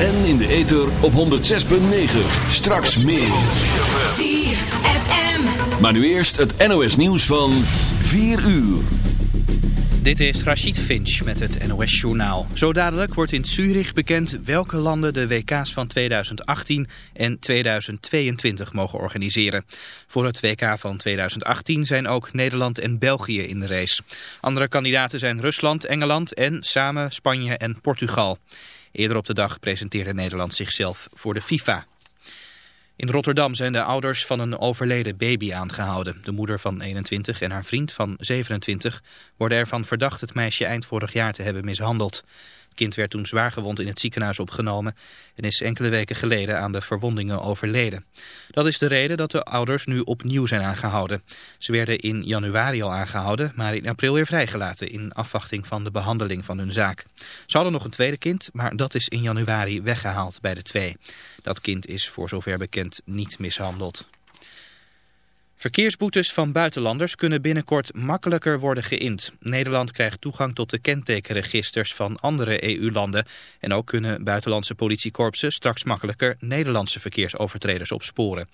En in de ether op 106.9. Straks meer. ZFM. Maar nu eerst het NOS nieuws van 4 uur. Dit is Rachid Finch met het NOS Journaal. Zo dadelijk wordt in Zurich bekend welke landen de WK's van 2018 en 2022 mogen organiseren. Voor het WK van 2018 zijn ook Nederland en België in de race. Andere kandidaten zijn Rusland, Engeland en samen Spanje en Portugal. Eerder op de dag presenteerde Nederland zichzelf voor de FIFA. In Rotterdam zijn de ouders van een overleden baby aangehouden. De moeder van 21 en haar vriend van 27 worden ervan verdacht het meisje eind vorig jaar te hebben mishandeld. Kind werd toen zwaargewond in het ziekenhuis opgenomen en is enkele weken geleden aan de verwondingen overleden. Dat is de reden dat de ouders nu opnieuw zijn aangehouden. Ze werden in januari al aangehouden, maar in april weer vrijgelaten in afwachting van de behandeling van hun zaak. Ze hadden nog een tweede kind, maar dat is in januari weggehaald bij de twee. Dat kind is voor zover bekend niet mishandeld. Verkeersboetes van buitenlanders kunnen binnenkort makkelijker worden geïnd. Nederland krijgt toegang tot de kentekenregisters van andere EU-landen. En ook kunnen buitenlandse politiekorpsen straks makkelijker Nederlandse verkeersovertreders opsporen.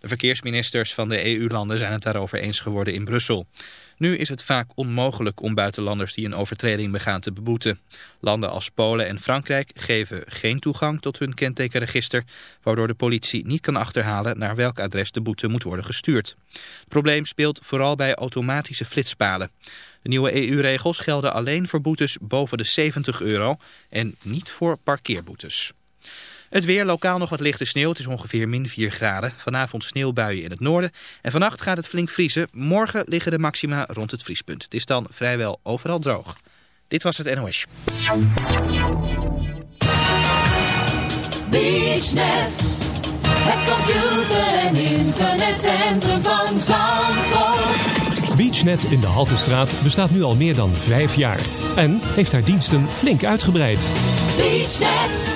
De verkeersministers van de EU-landen zijn het daarover eens geworden in Brussel. Nu is het vaak onmogelijk om buitenlanders die een overtreding begaan te beboeten. Landen als Polen en Frankrijk geven geen toegang tot hun kentekenregister, waardoor de politie niet kan achterhalen naar welk adres de boete moet worden gestuurd. Het probleem speelt vooral bij automatische flitspalen. De nieuwe EU-regels gelden alleen voor boetes boven de 70 euro en niet voor parkeerboetes. Het weer, lokaal nog wat lichte sneeuw. Het is ongeveer min 4 graden. Vanavond sneeuwbuien in het noorden. En vannacht gaat het flink vriezen. Morgen liggen de maxima rond het vriespunt. Het is dan vrijwel overal droog. Dit was het NOS. BeachNet. Het computer- en internetcentrum van Zandvoort. BeachNet in de Haltestraat bestaat nu al meer dan vijf jaar. En heeft haar diensten flink uitgebreid. BeachNet.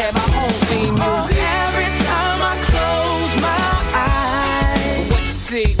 have my own theme music. Oh, every time I close my eyes, What you see? What you see,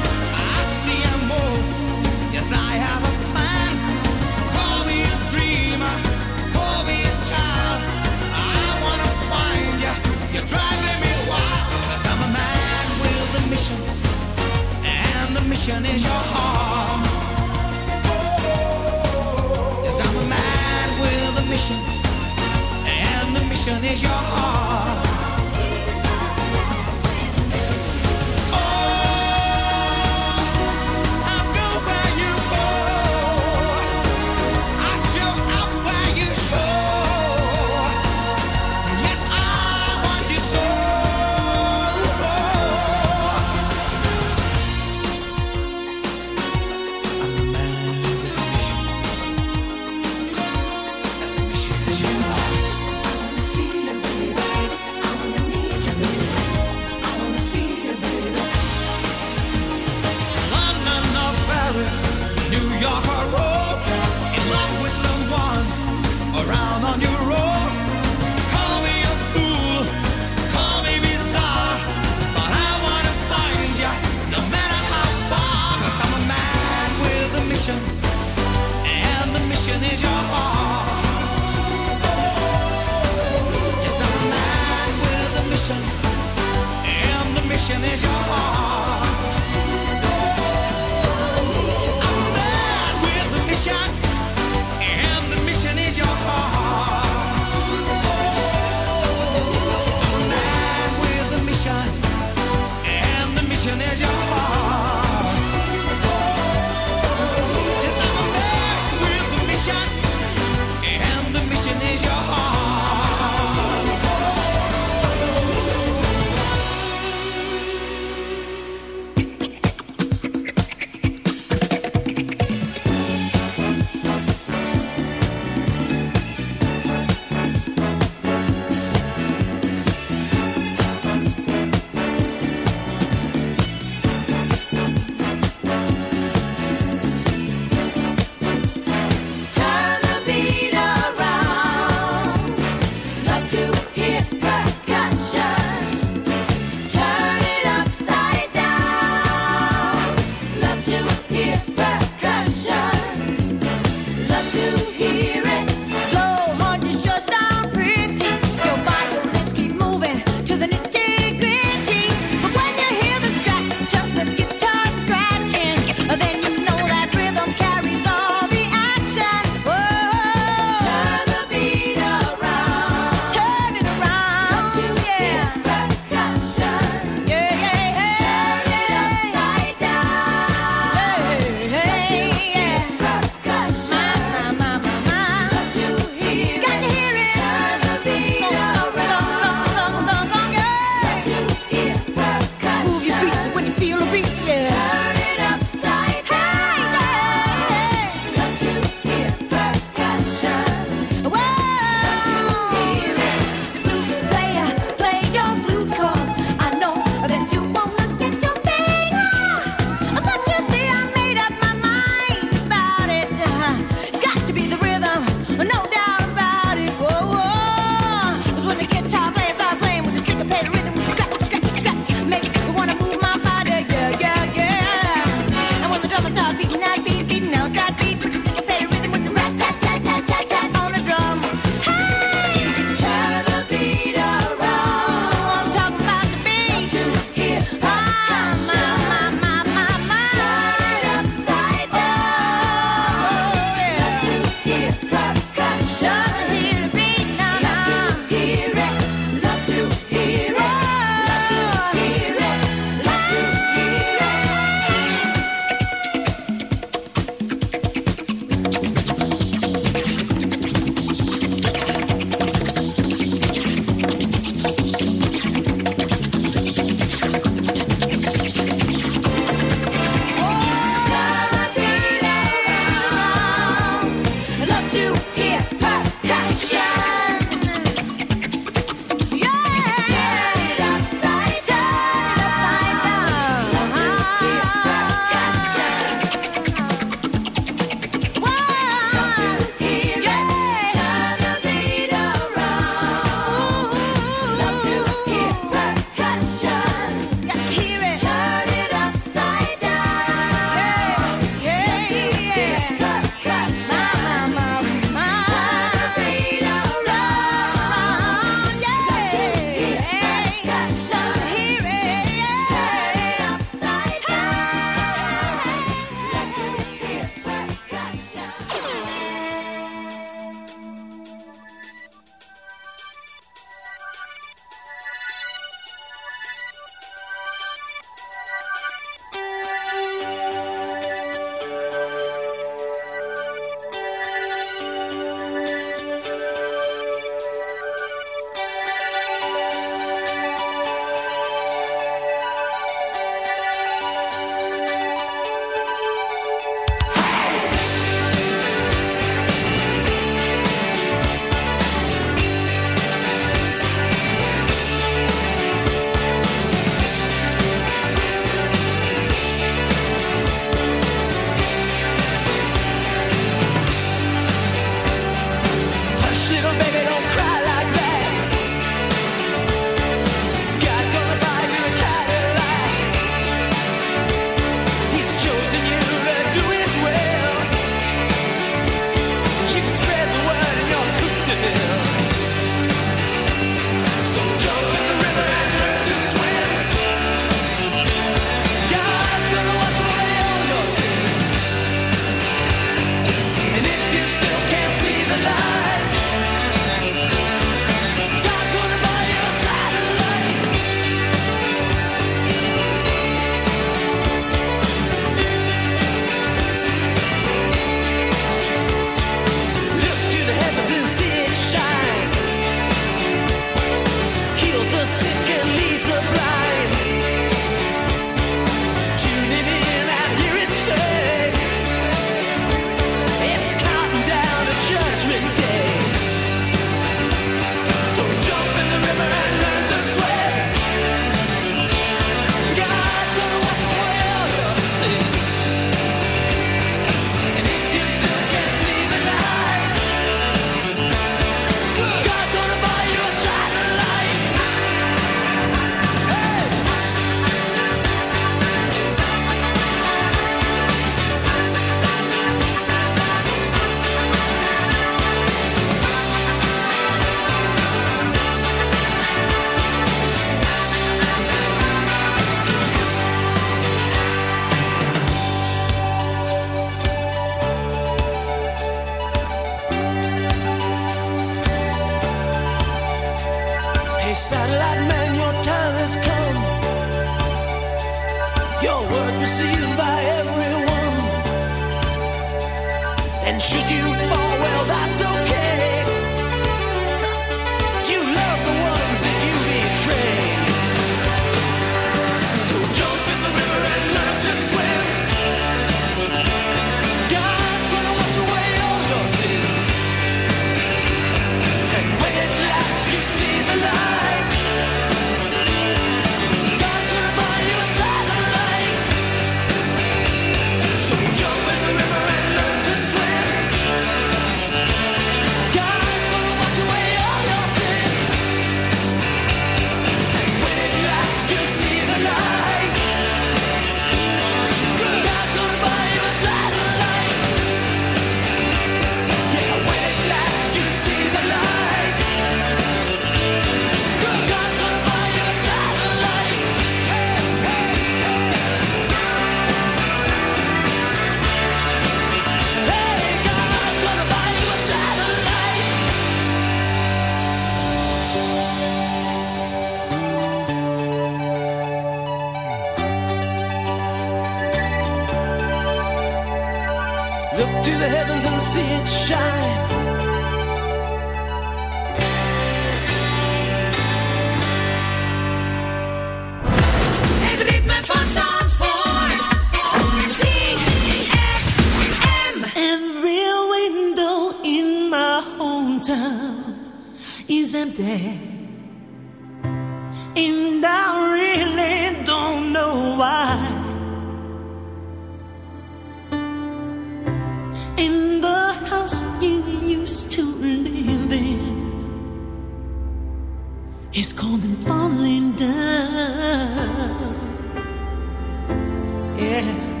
Yeah.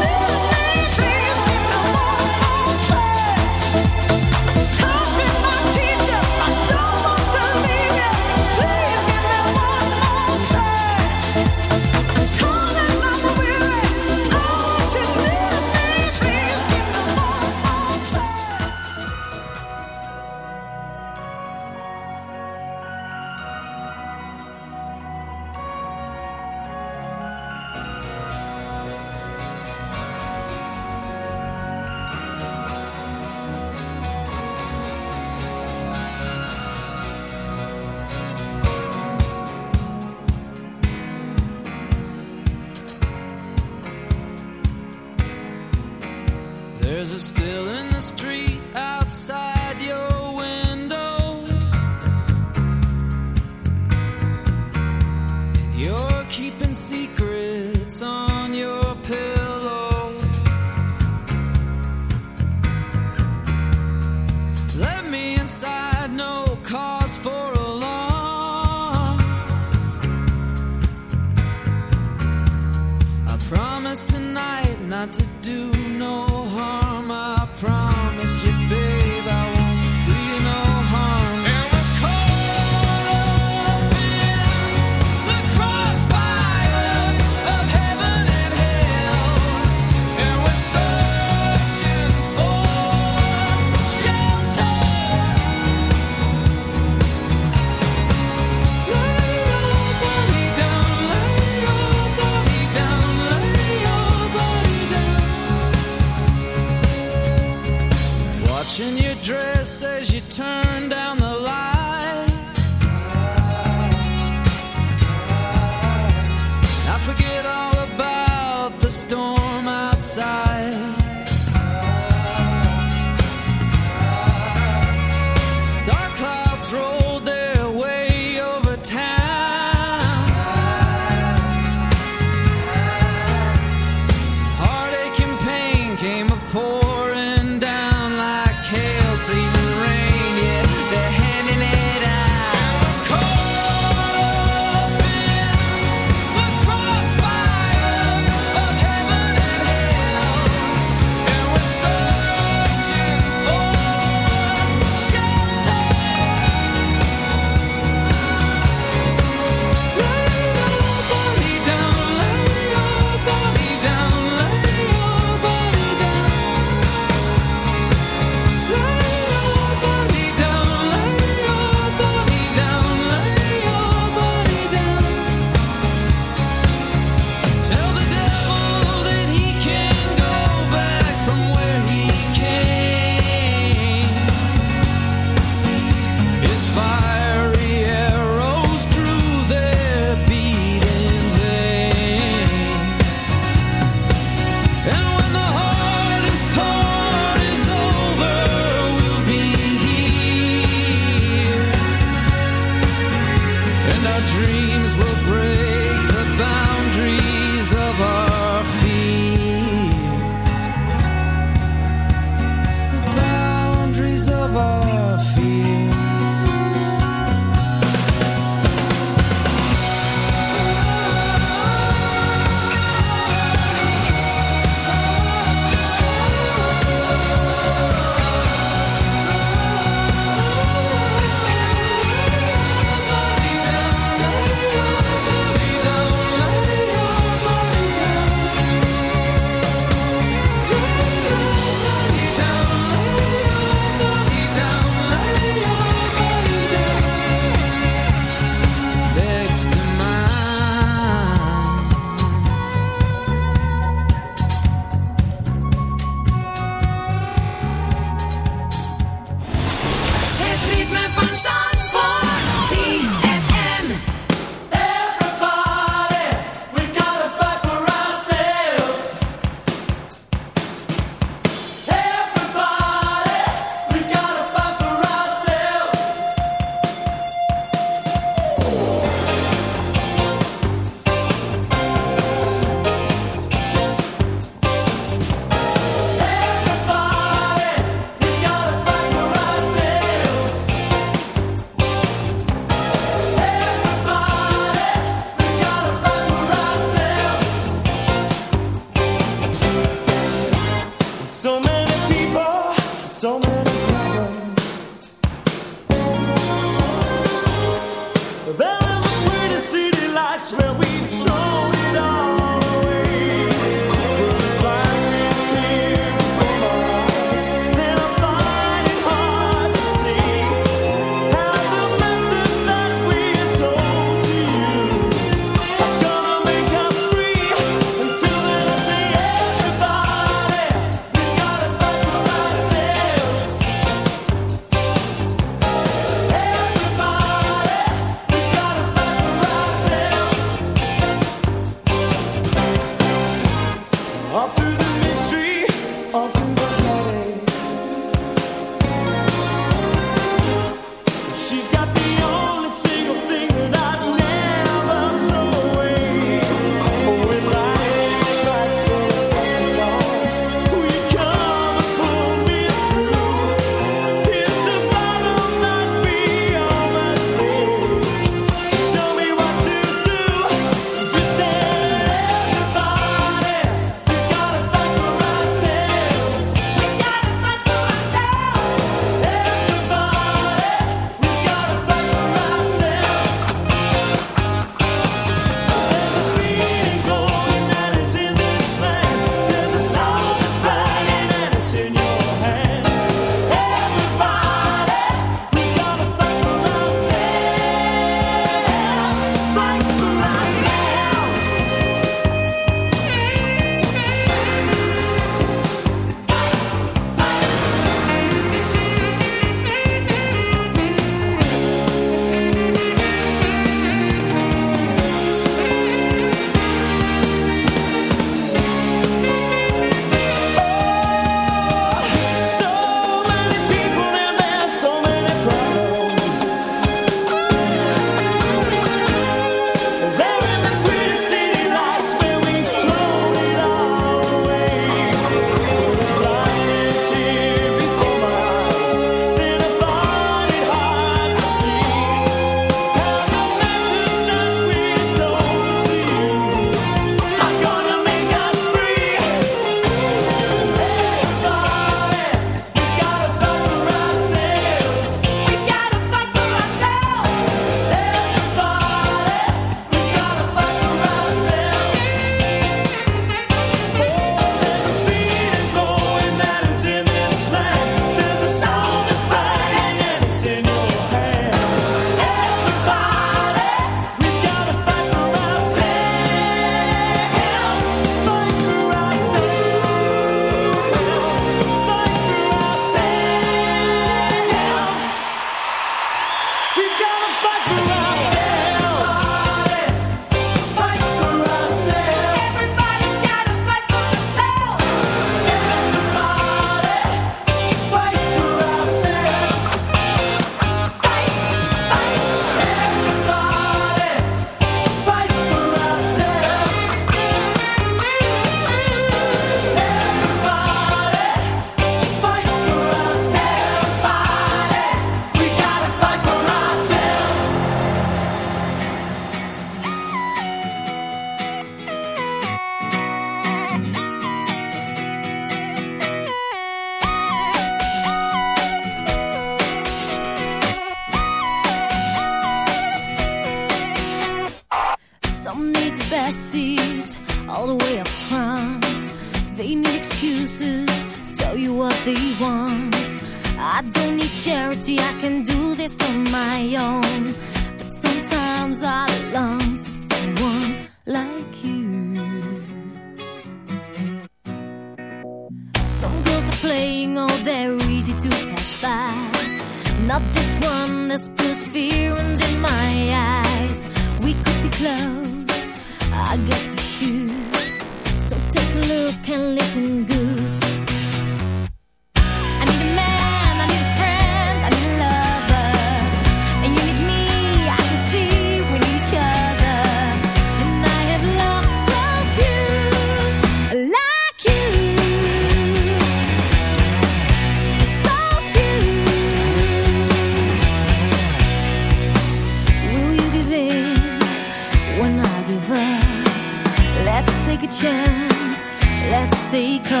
stay.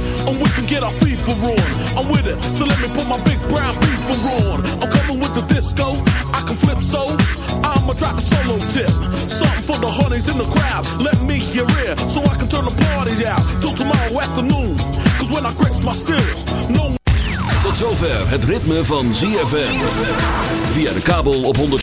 And we can get our FIFA on. I'm with it. So let me put my big brown beaver on. I'm coming with the disco. I can flip so. I'ma drop a solo tip. Something for the honeys in the crowd. Let me hear it. So I can turn the party out. Till tomorrow afternoon. Cause when I grips my stills, no Tot zover het ritme van ZFM. Via de kabel op 100.